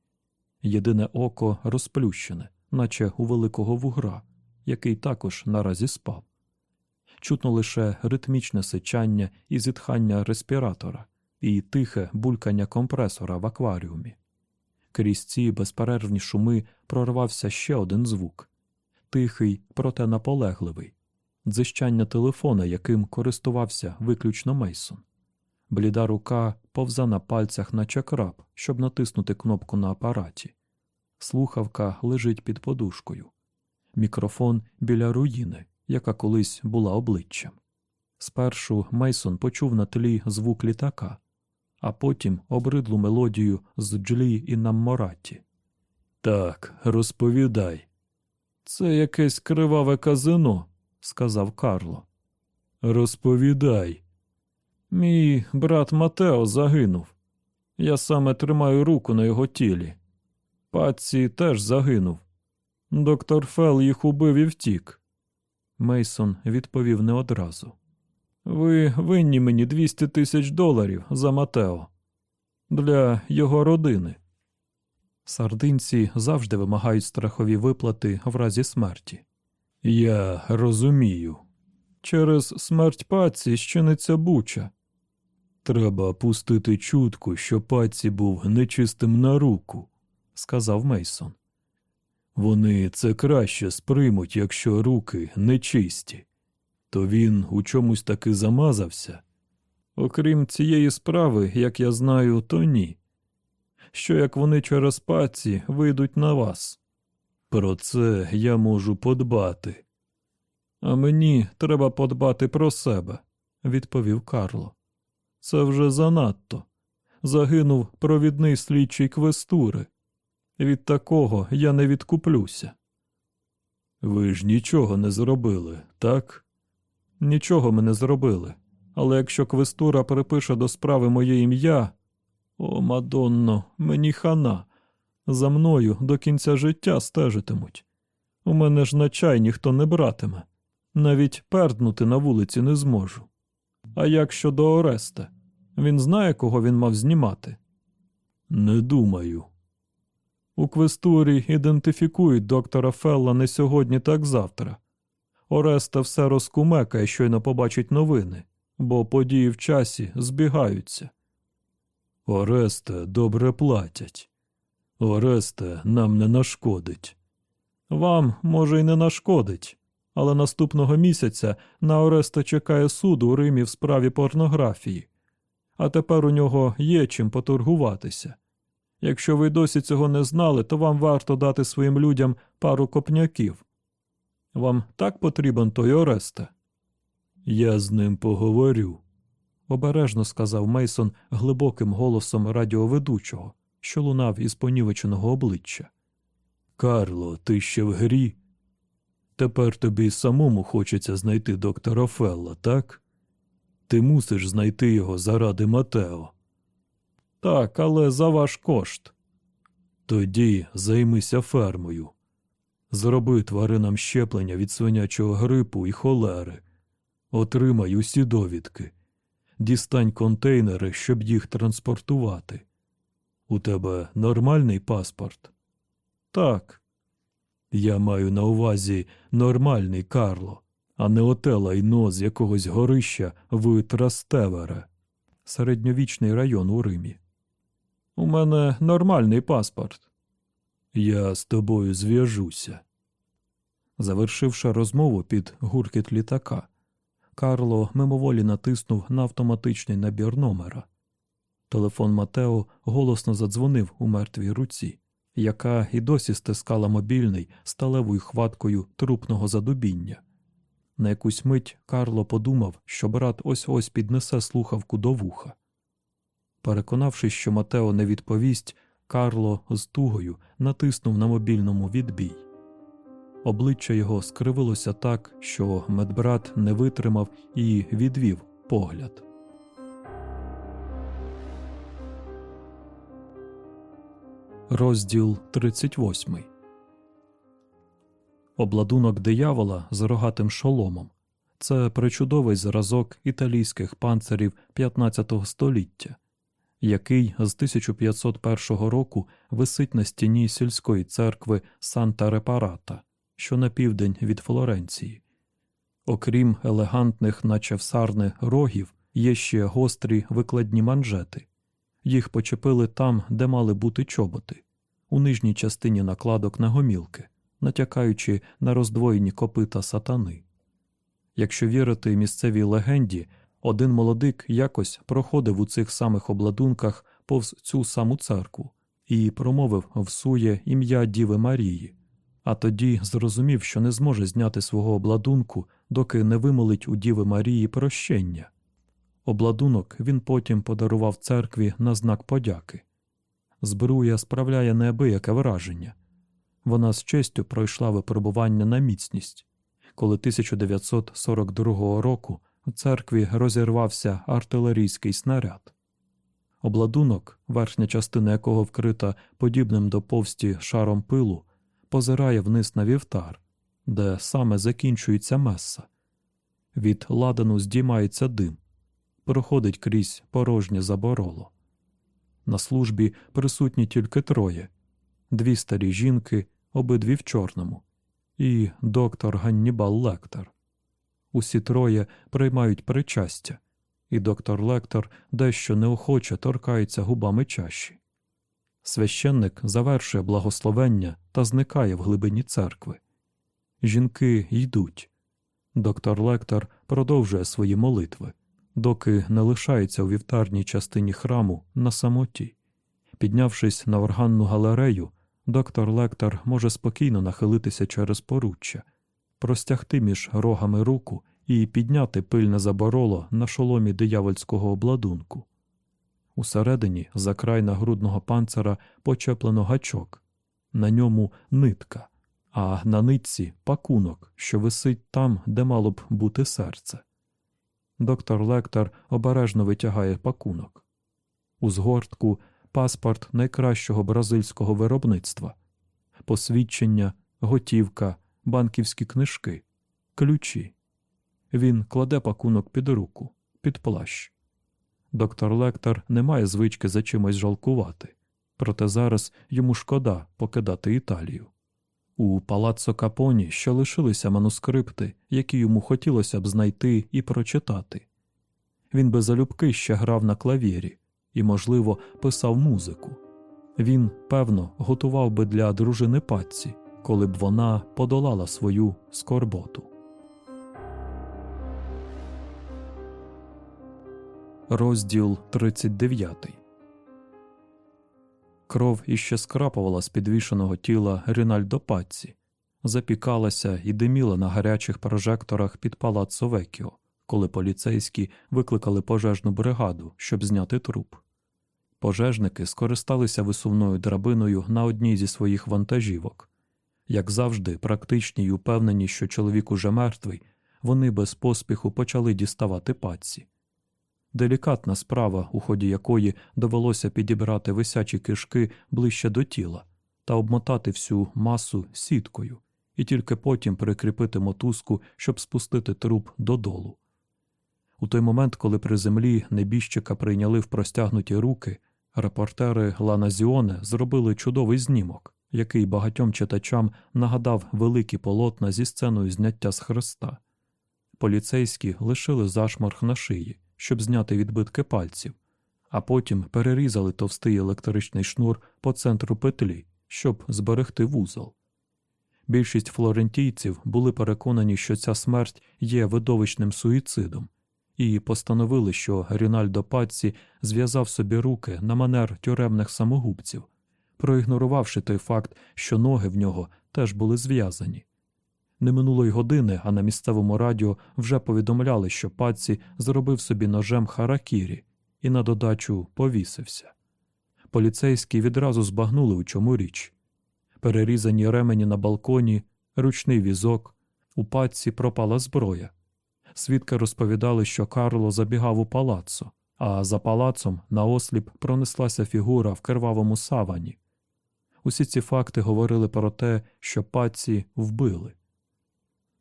Єдине око розплющене, наче у великого вугра, який також наразі спав. Чутно лише ритмічне сичання і зітхання респіратора, і тихе булькання компресора в акваріумі. Крізь ці безперервні шуми прорвався ще один звук тихий, проте наполегливий дзищання телефона, яким користувався виключно Мейсон. Бліда рука повза на пальцях наче краб, щоб натиснути кнопку на апараті. Слухавка лежить під подушкою. Мікрофон біля руїни, яка колись була обличчям. Спершу Мейсон почув на тлі звук літака, а потім обридлу мелодію з Джлі і Наммораті. Так, розповідай. Це якесь криваве казино, сказав Карло. Розповідай. Мій брат Матео загинув. Я саме тримаю руку на його тілі. Патці теж загинув. Доктор Фел їх убив і втік. Мейсон відповів не одразу. Ви винні мені 200 тисяч доларів за Матео для його родини. Сардинці завжди вимагають страхові виплати в разі смерті. Я розумію. Через смерть паці щиниться буча. Треба пустити чутку, що паці був нечистим на руку, сказав Мейсон. Вони це краще сприймуть, якщо руки нечисті. То він у чомусь таки замазався. Окрім цієї справи, як я знаю, то ні. Що як вони через паці вийдуть на вас? Про це я можу подбати. А мені треба подбати про себе, відповів Карло. Це вже занадто. Загинув провідний слідчий квестури. Від такого я не відкуплюся. Ви ж нічого не зробили, так? Нічого ми не зробили. Але якщо квестура припише до справи моє ім'я. О, Мадонно, мені хана. За мною до кінця життя стежитимуть. У мене ж на чай ніхто не братиме. Навіть перднути на вулиці не зможу. А як щодо Ореста? Він знає, кого він мав знімати? Не думаю. У квестурі ідентифікують доктора Фелла не сьогодні, так завтра. Ореста все розкумекає, щойно побачить новини, бо події в часі збігаються. Оресте добре платять. Оресте нам не нашкодить. Вам, може, й не нашкодить, але наступного місяця на Ореста чекає суд у Римі в справі порнографії, а тепер у нього є чим поторгуватися. Якщо ви досі цього не знали, то вам варто дати своїм людям пару копняків. Вам так потрібен той Оресте? Я з ним поговорю, обережно сказав Мейсон глибоким голосом радіоведучого, що лунав із понівеченого обличчя. Карло, ти ще в грі? Тепер тобі самому хочеться знайти доктора Фелла, так? Ти мусиш знайти його заради Матео. Так, але за ваш кошт. Тоді займися фермою. Зроби тваринам щеплення від свинячого грипу і холери. Отримай усі довідки. Дістань контейнери, щоб їх транспортувати. У тебе нормальний паспорт? Так. Я маю на увазі нормальний Карло, а не оте лайно з якогось горища в Трастевере, середньовічний район у Римі. У мене нормальний паспорт. Я з тобою зв'яжуся. Завершивши розмову під гуркіт літака, Карло мимоволі натиснув на автоматичний набір номера. Телефон Матео голосно задзвонив у мертвій руці, яка і досі стискала мобільний сталевою хваткою трупного задубіння. На якусь мить Карло подумав, що брат ось ось піднесе слухавку до вуха. Переконавшись, що Матео не відповість, Карло з тугою натиснув на мобільному відбій. Обличчя його скривилося так, що медбрат не витримав і відвів погляд. Розділ 38 Обладунок диявола з рогатим шоломом. Це причудовий зразок італійських панцирів 15 століття, який з 1501 року висить на стіні сільської церкви Санта Репарата що на південь від Флоренції. Окрім елегантних, наче всарне рогів, Є ще гострі викладні манжети. Їх почепили там, де мали бути чоботи, у нижній частині накладок на гомілки, натякаючи на роздвоєні копита сатани. Якщо вірити місцевій легенді, один молодик якось проходив у цих самих обладунках повз цю саму церкву і промовив всує ім'я Діви Марії, а тоді зрозумів, що не зможе зняти свого обладунку, доки не вимолить у Діви Марії прощення. Обладунок він потім подарував церкві на знак подяки. Збруя справляє неабияке враження. Вона з честю пройшла випробування на міцність, коли 1942 року в церкві розірвався артилерійський снаряд. Обладунок, верхня частина якого вкрита подібним до повсті шаром пилу, позирає вниз на вівтар, де саме закінчується меса. Від ладану здіймається дим, проходить крізь порожнє забороло. На службі присутні тільки троє дві старі жінки, обидві в чорному, і доктор Ганнібал Лектор. Усі троє приймають причастя, і доктор Лектор дещо неохоче торкається губами чаші. Священник завершує благословення та зникає в глибині церкви. Жінки йдуть. Доктор Лектор продовжує свої молитви, доки не лишається у вівтарній частині храму на самоті. Піднявшись на органну галерею, доктор Лектор може спокійно нахилитися через поруччя, простягти між рогами руку і підняти пильне забороло на шоломі диявольського обладунку. Усередині, за край нагрудного панцира, почеплено гачок, на ньому нитка, а на нитці пакунок, що висить там, де мало б бути серце. Доктор Лектор обережно витягає пакунок. У згортку паспорт найкращого бразильського виробництва, посвідчення, готівка, банківські книжки, ключі. Він кладе пакунок під руку, під плащ. Доктор Лектор не має звички за чимось жалкувати, проте зараз йому шкода покидати Італію. У палаццо Капоні ще лишилися манускрипти, які йому хотілося б знайти і прочитати. Він би залюбки ще грав на клавірі і, можливо, писав музику. Він, певно, готував би для дружини патці, коли б вона подолала свою скорботу. Розділ 39 Кров іще скрапувала з підвішеного тіла Рінальдо Патці, запікалася і диміла на гарячих прожекторах під палаццо Векіо, коли поліцейські викликали пожежну бригаду, щоб зняти труп. Пожежники скористалися висувною драбиною на одній зі своїх вантажівок. Як завжди, практичні й упевнені, що чоловік уже мертвий, вони без поспіху почали діставати патці. Делікатна справа, у ході якої довелося підібрати висячі кишки ближче до тіла та обмотати всю масу сіткою, і тільки потім прикріпити мотузку, щоб спустити труп додолу. У той момент, коли при землі небіжчика прийняли в простягнуті руки, репортери Ланазіоне зробили чудовий знімок, який багатьом читачам нагадав великі полотна зі сценою зняття з хреста. Поліцейські лишили зашморг на шиї щоб зняти відбитки пальців, а потім перерізали товстий електричний шнур по центру петлі, щоб зберегти вузол. Більшість флорентійців були переконані, що ця смерть є видовищним суїцидом, і постановили, що Рінальдо Патці зв'язав собі руки на манер тюремних самогубців, проігнорувавши той факт, що ноги в нього теж були зв'язані. Не минулої години, а на місцевому радіо вже повідомляли, що паці зробив собі ножем харакірі і на додачу повісився. Поліцейські відразу збагнули, у чому річ. Перерізані ремені на балконі, ручний візок, у паці пропала зброя. Свідки розповідали, що Карло забігав у палаццо, а за палацом наосліп пронеслася фігура в кривавому савані. Усі ці факти говорили про те, що паці вбили.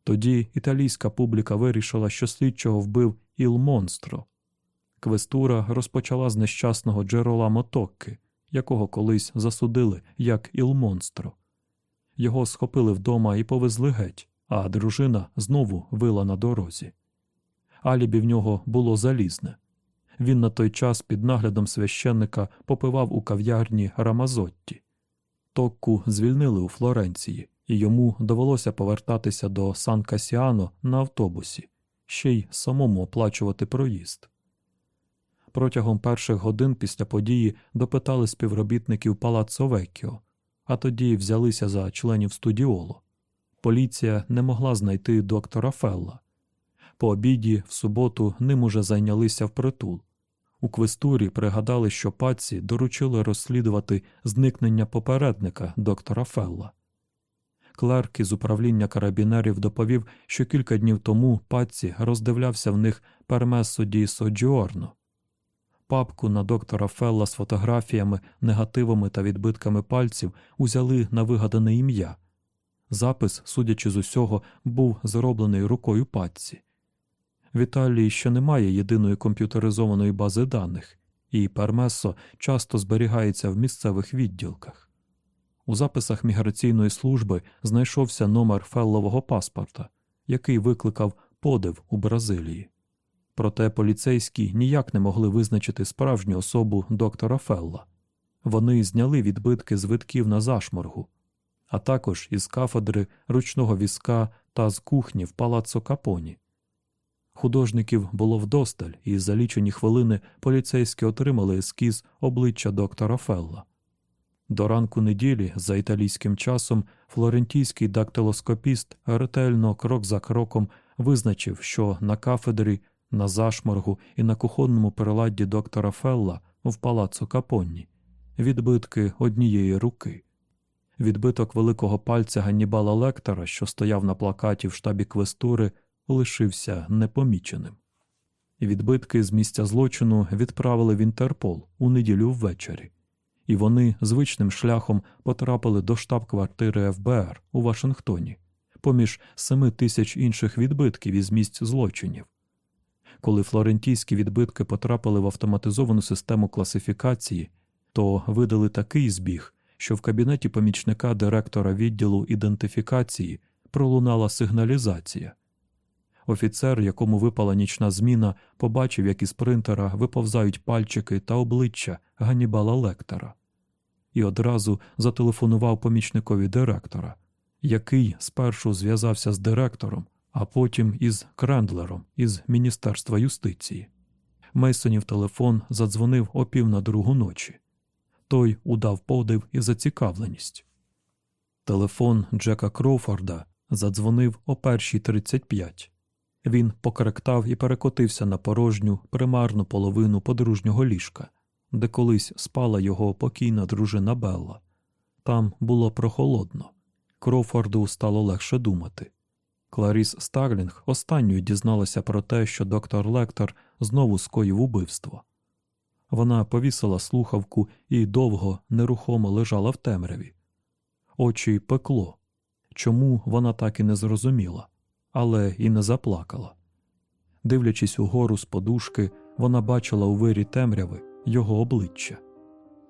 Тоді італійська публіка вирішила, що слідчого вбив Іл Монстро. Квестура розпочала з нещасного Джерола Мотокки, якого колись засудили як Іл Монстро. Його схопили вдома і повезли геть, а дружина знову вила на дорозі. Алібі в нього було залізне. він на той час під наглядом священника попивав у кав'ярні Рамазотті. Токку звільнили у Флоренції, і йому довелося повертатися до Сан Касіано на автобусі, ще й самому оплачувати проїзд. Протягом перших годин після події допитали співробітників Палаццо Веккіо, а тоді взялися за членів студіолу. Поліція не могла знайти доктора Фелла. По обіді в суботу ним уже зайнялися впритул. У квестурі пригадали, що паці доручили розслідувати зникнення попередника доктора Фелла. Клерк із управління карабінерів доповів, що кілька днів тому паці роздивлявся в них пермесо ді Соджіорно. Папку на доктора Фелла з фотографіями, негативами та відбитками пальців узяли на вигадане ім'я. Запис, судячи з усього, був зроблений рукою патці. В Італії ще немає єдиної комп'ютеризованої бази даних, і пермесо часто зберігається в місцевих відділках. У записах міграційної служби знайшовся номер феллового паспорта, який викликав подив у Бразилії. Проте поліцейські ніяк не могли визначити справжню особу доктора Фелла. Вони зняли відбитки з витків на зашморгу, а також із кафедри ручного візка та з кухні в палаццо Капоні. Художників було вдосталь, і за лічені хвилини поліцейські отримали ескіз обличчя доктора Фелла. До ранку неділі, за італійським часом, флорентійський дактилоскопіст ретельно крок за кроком визначив, що на кафедрі, на зашморгу і на кухонному приладді доктора Фелла в палацу Капонні відбитки однієї руки. Відбиток великого пальця Ганнібала Лектора, що стояв на плакаті в штабі квестури, лишився непоміченим. Відбитки з місця злочину відправили в Інтерпол у неділю ввечері, і вони звичним шляхом потрапили до штаб-квартири ФБР у Вашингтоні, поміж семи тисяч інших відбитків із місць злочинів. Коли флорентійські відбитки потрапили в автоматизовану систему класифікації, то видали такий збіг, що в кабінеті помічника директора відділу ідентифікації пролунала сигналізація. Офіцер, якому випала нічна зміна, побачив, як із принтера виповзають пальчики та обличчя Ганнібала Лектора, і одразу зателефонував помічникові директора, який спершу зв'язався з директором, а потім із Крендлером із Міністерства юстиції. Мейсонів телефон задзвонив о пів на другу ночі. Той удав подив і зацікавленість. Телефон Джека Кроуфорда задзвонив о першій тридцять п'ять. Він покректав і перекотився на порожню примарну половину подружнього ліжка, де колись спала його покійна дружина Белла. Там було прохолодно. Кроуфорду стало легше думати. Кларіс Старлінг останньою дізналася про те, що доктор Лектор знову скоїв убивство. Вона повісила слухавку і довго, нерухомо лежала в темряві. Очі пекло. Чому вона так і не зрозуміла, але і не заплакала. Дивлячись угору з подушки, вона бачила у вирі темряви його обличчя.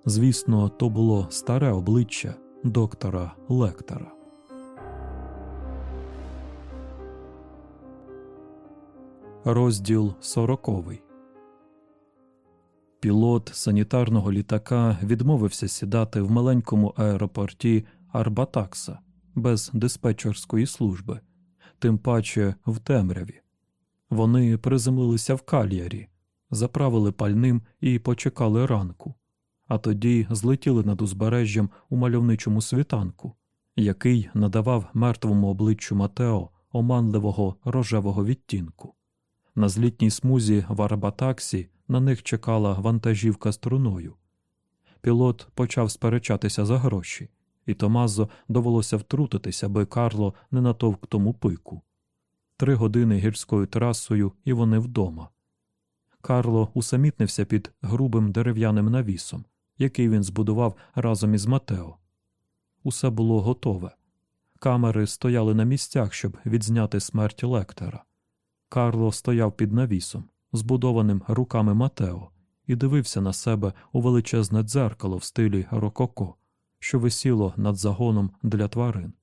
Звісно, то було старе обличчя доктора Лектора. Розділ сороковий Пілот санітарного літака відмовився сідати в маленькому аеропорті Арбатакса без диспетчерської служби, тим паче в темряві. Вони приземлилися в кальярі, заправили пальним і почекали ранку, а тоді злетіли над узбережжям у мальовничому світанку, який надавав мертвому обличчю Матео оманливого рожевого відтінку. На злітній смузі в Арбатаксі на них чекала вантажівка струною. Пілот почав сперечатися за гроші, і Томазо довелося втрутитися, аби Карло не натовк тому пику. Три години гірською трасою, і вони вдома. Карло усамітнився під грубим дерев'яним навісом, який він збудував разом із Матео. Усе було готове. Камери стояли на місцях, щоб відзняти смерть лектора. Карло стояв під навісом, збудованим руками Матео, і дивився на себе у величезне дзеркало в стилі рококо, що висіло над загоном для тварин.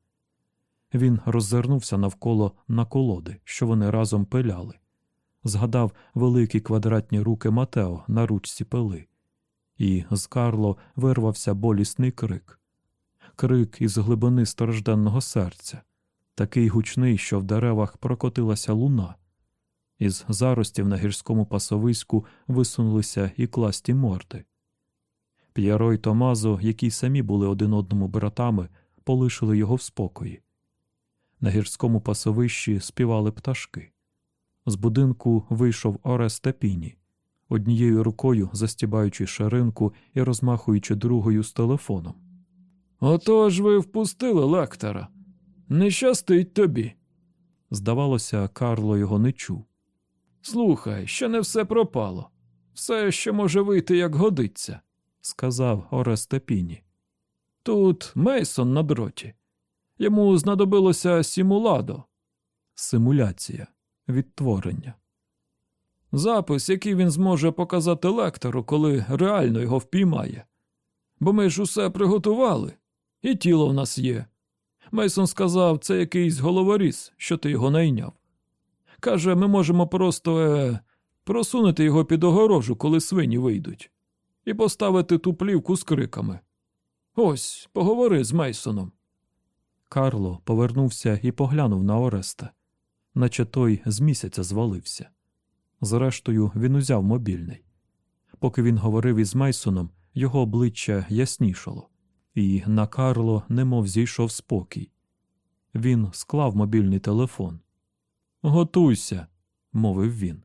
Він роззирнувся навколо на колоди, що вони разом пиляли. Згадав великі квадратні руки Матео на ручці пили, і з Карло вирвався болісний крик крик із глибини стражденного серця, такий гучний, що в деревах прокотилася луна. Із заростів на гірському пасовиську висунулися і класті морди. П'єро й Томазо, які самі були один одному братами, полишили його в спокої. На гірському пасовищі співали пташки. З будинку вийшов Орес Піні, однією рукою застібаючи шаринку і розмахуючи другою з телефоном. Отож ви впустили лектора. Не щастить тобі. Здавалося, Карло його не чув. Слухай, ще не все пропало. Все ще може вийти, як годиться, сказав Оресте Піні. Тут Мейсон на дроті. Йому знадобилося сімуладо. Симуляція, відтворення. Запис, який він зможе показати лектору, коли реально його впіймає. Бо ми ж усе приготували, і тіло в нас є. Мейсон сказав, це якийсь головоріз, що ти його найняв. Каже, ми можемо просто е, просунути його під огорожу, коли свині вийдуть, і поставити ту плівку з криками. Ось, поговори з Мейсоном. Карло повернувся і поглянув на Ореста, наче той з місяця звалився. Зрештою, він узяв мобільний. Поки він говорив із Мейсоном, його обличчя яснішало, і на Карло немов зійшов спокій. Він склав мобільний телефон. Готуйся, мовив він.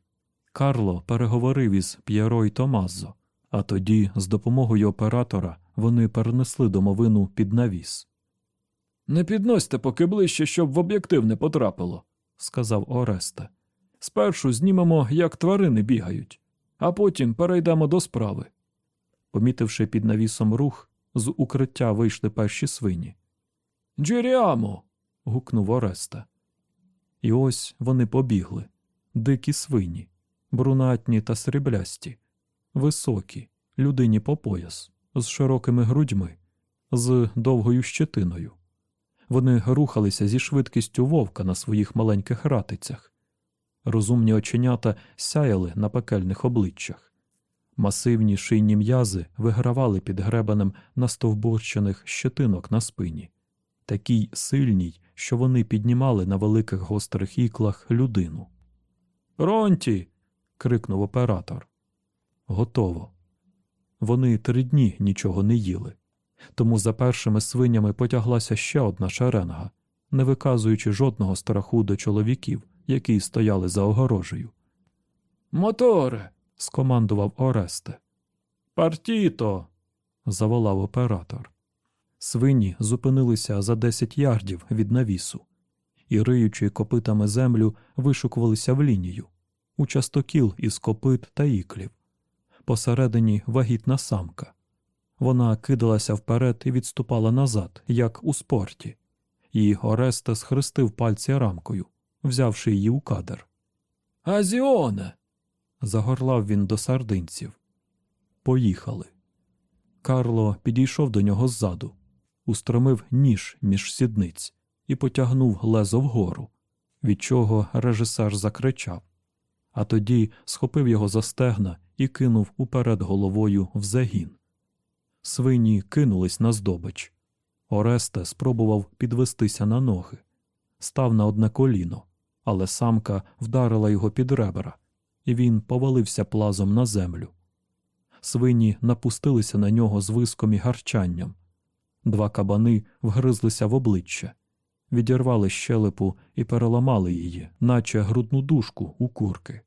Карло переговорив із П'єро й Томазо, а тоді, з допомогою оператора, вони перенесли домовину під навіс. Не підносьте поки ближче, щоб в об'єктив не потрапило, сказав Ореста. Спершу знімемо, як тварини бігають, а потім перейдемо до справи. Помітивши під навісом рух, з укриття вийшли перші свині. Джеріамо. гукнув Ореста. І ось вони побігли дикі свині, брунатні та сріблясті, високі, людині по пояс, з широкими грудьми, з довгою щетиною. Вони рухалися зі швидкістю вовка на своїх маленьких ратицях. Розумні оченята сяяли на пекельних обличчях. Масивні шийні м'язи вигравали під гребенем настовбурчених щетинок на спині, такій сильній, що вони піднімали на великих гострих іклах людину. Ронті. крикнув оператор. Готово. Вони три дні нічого не їли. Тому за першими свинями потяглася ще одна шеренга, не виказуючи жодного страху до чоловіків, які стояли за огорожею. Моторе. скомандував Оресте. Партіто. заволав оператор. Свині зупинилися за десять ярдів від навісу і, риючи копитами землю, вишукувалися в лінію у частокіл із копит та іклів. Посередині вагітна самка. Вона кидалася вперед і відступала назад, як у спорті, і Оресте схрестив пальці рамкою, взявши її у кадр. Азіоне. загорлав він до сардинців. Поїхали. Карло підійшов до нього ззаду, устромив ніж між сідниць і потягнув лезо вгору, від чого режисер закричав, а тоді схопив його за стегна і кинув уперед головою в загін. Свині кинулись на здобич. Оресте спробував підвестися на ноги, став на одне коліно, але самка вдарила його під ребра, і він повалився плазом на землю. Свині напустилися на нього з виском і гарчанням. Два кабани вгризлися в обличчя, відірвали щелепу і переламали її, наче грудну дужку у курки.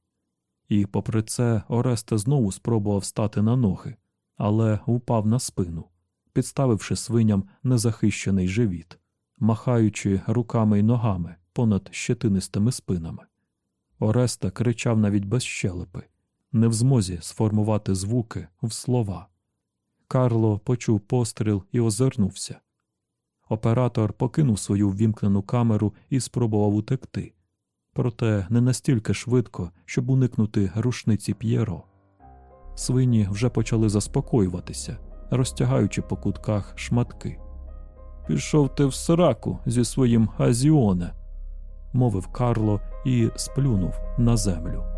І, попри це, Оресте знову спробував стати на ноги, але впав на спину, підставивши свиням незахищений живіт, махаючи руками й ногами понад щетинистими спинами. Ореста кричав навіть без щелепи, не в змозі сформувати звуки в слова. Карло почув постріл і озирнувся. Оператор покинув свою ввімкнену камеру і спробував утекти, проте не настільки швидко, щоб уникнути рушниці П'єро. Свині вже почали заспокоюватися, розтягаючи по кутках шматки. Пішов ти в сраку зі своїм азіоне, мовив Карло і сплюнув на землю.